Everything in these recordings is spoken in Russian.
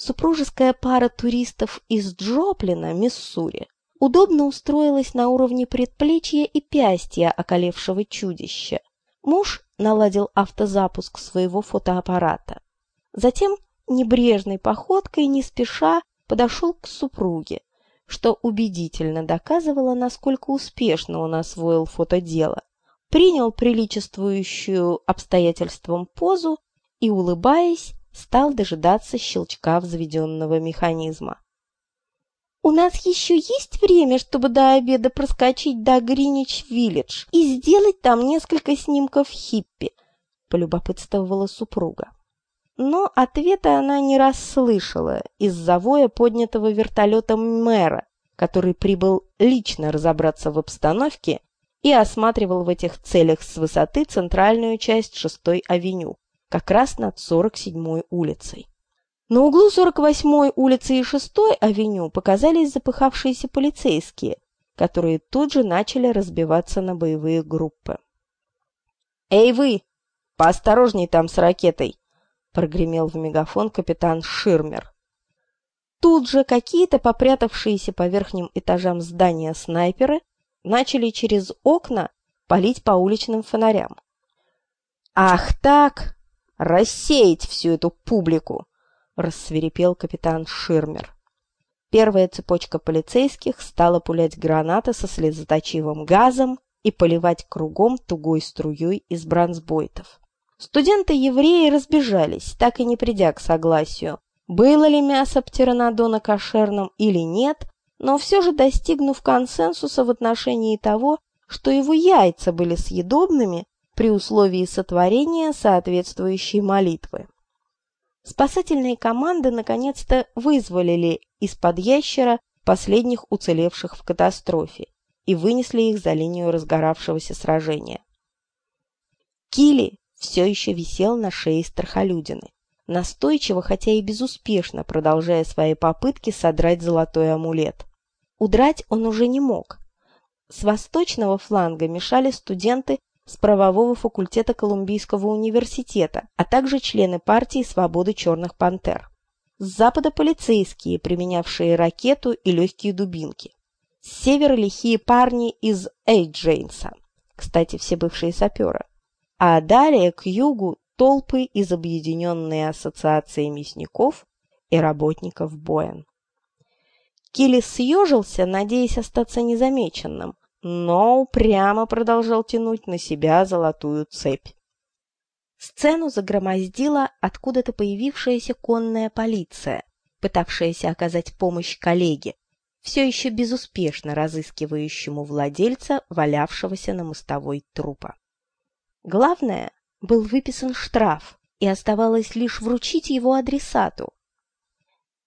Супружеская пара туристов из Джоплина, Миссури, удобно устроилась на уровне предплечья и пястья околевшего чудища. Муж наладил автозапуск своего фотоаппарата. Затем небрежной походкой, не спеша, подошел к супруге, что убедительно доказывало, насколько успешно он освоил фотодело. Принял приличествующую обстоятельствам позу и, улыбаясь, стал дожидаться щелчка взведенного механизма. «У нас еще есть время, чтобы до обеда проскочить до Гринич-Виллидж и сделать там несколько снимков хиппи», — полюбопытствовала супруга. Но ответа она не расслышала из-за воя поднятого вертолетом мэра, который прибыл лично разобраться в обстановке и осматривал в этих целях с высоты центральную часть 6-й авеню, как раз над 47-й улицей. На углу 48-й улицы и 6-й авеню показались запыхавшиеся полицейские, которые тут же начали разбиваться на боевые группы. «Эй вы! Поосторожней там с ракетой!» — прогремел в мегафон капитан Ширмер. Тут же какие-то попрятавшиеся по верхним этажам здания снайперы начали через окна палить по уличным фонарям. «Ах так! Рассеять всю эту публику!» — рассверепел капитан Ширмер. Первая цепочка полицейских стала пулять гранаты со слезоточивым газом и поливать кругом тугой струей из бронзбойтов. Студенты-евреи разбежались, так и не придя к согласию, было ли мясо птеранодона кошерным или нет, но все же достигнув консенсуса в отношении того, что его яйца были съедобными при условии сотворения соответствующей молитвы. Спасательные команды наконец-то вызволили из-под ящера последних уцелевших в катастрофе и вынесли их за линию разгоравшегося сражения. Кили все еще висел на шее страхолюдины настойчиво, хотя и безуспешно, продолжая свои попытки содрать золотой амулет. Удрать он уже не мог. С восточного фланга мешали студенты с правового факультета Колумбийского университета, а также члены партии «Свободы черных пантер». С запада полицейские, применявшие ракету и легкие дубинки. С севера лихие парни из Эйджейнса, кстати, все бывшие саперы. А далее к югу толпы из Объединенной ассоциации мясников и работников Боэн. Килли съежился, надеясь остаться незамеченным, но упрямо продолжал тянуть на себя золотую цепь. Сцену загромоздила откуда-то появившаяся конная полиция, пытавшаяся оказать помощь коллеге, все еще безуспешно разыскивающему владельца валявшегося на мостовой трупа. Главное, был выписан штраф, и оставалось лишь вручить его адресату.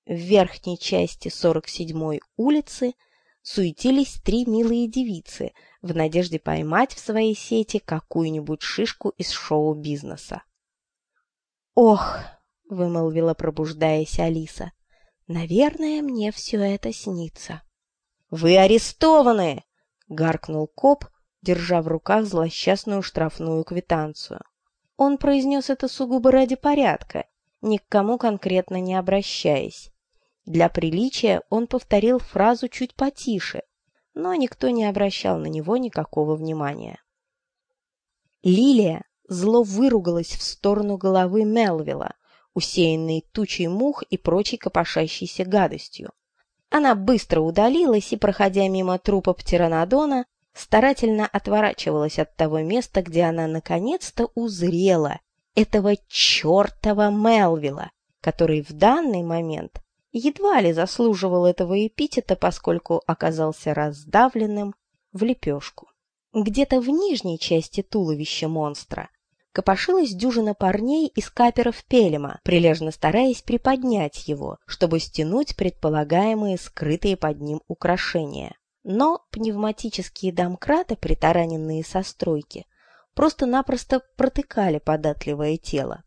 В верхней части 47-й улицы суетились три милые девицы в надежде поймать в своей сети какую-нибудь шишку из шоу-бизнеса. «Ох!» — вымолвила, пробуждаясь Алиса. «Наверное, мне все это снится». «Вы арестованы!» — гаркнул коп, держа в руках злосчастную штрафную квитанцию. Он произнес это сугубо ради порядка, ни к кому конкретно не обращаясь. Для приличия он повторил фразу чуть потише, но никто не обращал на него никакого внимания. Лилия зло выругалась в сторону головы Мелвилла, усеянной тучей мух и прочей копошащейся гадостью. Она быстро удалилась и, проходя мимо трупа птеранодона, старательно отворачивалась от того места, где она наконец-то узрела этого чертова Мелвилла, который в данный момент едва ли заслуживал этого эпитета, поскольку оказался раздавленным в лепешку. Где-то в нижней части туловища монстра копошилась дюжина парней из каперов Пелема, прилежно стараясь приподнять его, чтобы стянуть предполагаемые скрытые под ним украшения. Но пневматические домкраты, притараненные со стройки, просто-напросто протыкали податливое тело.